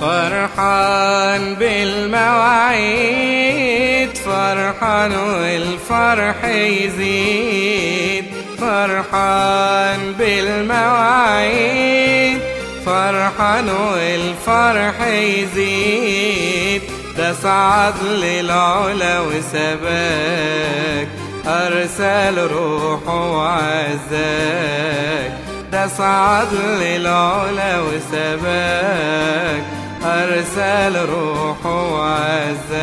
فرحان بالمواعيد فرحان والفرح يزيد. فرحان بالمواعيد فرحان والفرح يزيد. ده صعد للعلا وسباك أرسل روحه وعزاك ده صعد للعلا وسباك أرسل روحه وعزاك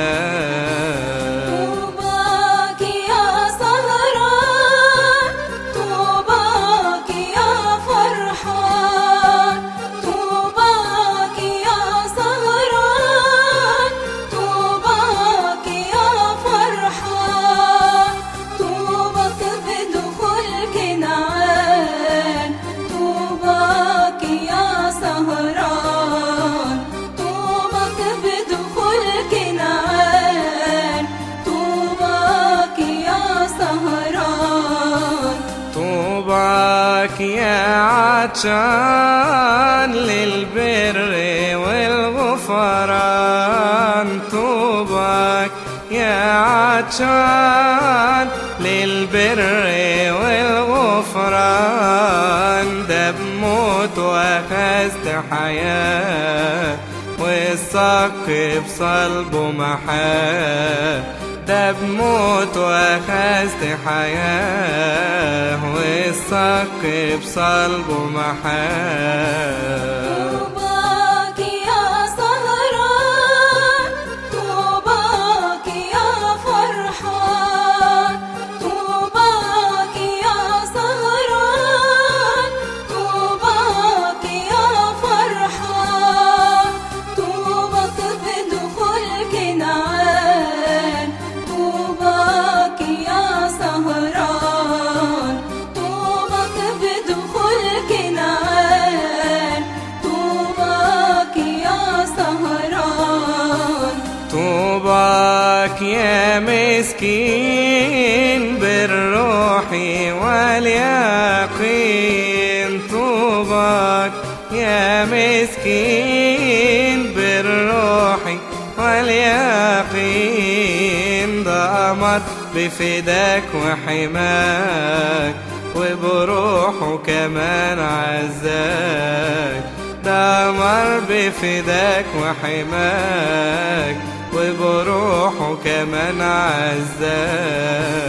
عطشان للبر والغفران طوباك يا عطشان للبر والغفران ده بموت وأخذت حياة والصك بصلبه محاه ده بموت وأخذت حياة. والصك بصلبه محاه يا مسكين بالروح واليقين طوباك يا مسكين بالروح واليقين أمر بفداك وحماك وبروحه كمان عزاك ده أمر بفداك وحماك وبروحه كمان عزاك.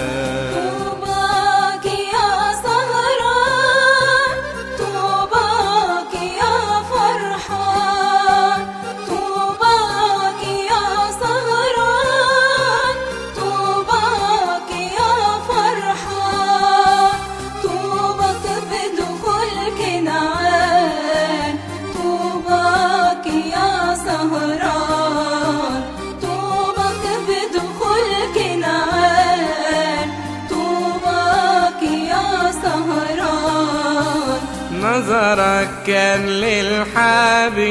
نظرك كان للحبيب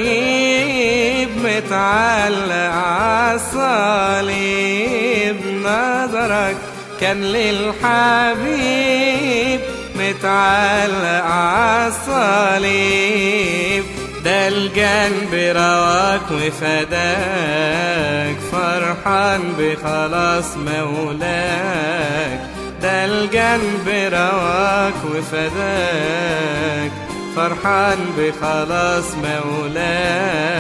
متعلق عالصليب. نظرك كان للحبيب متعلق عالصليب. ده الجنب رواك وفداك فرحان بخلاص مولاك. ده الجنب رواك وفداك فرحان بخلاص مولاك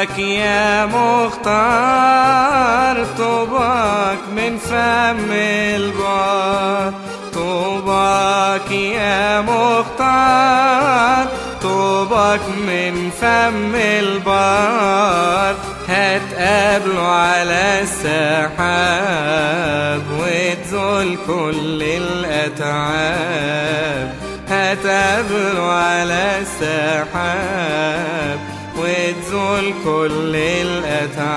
طوباك يا مختار طوباك من فم البار طوباك يا مختار طوباك من فم البار هتقابله على السحاب وتزول كل الأتعاب. هتقابله على السحاب وتزول كل الأتعاب.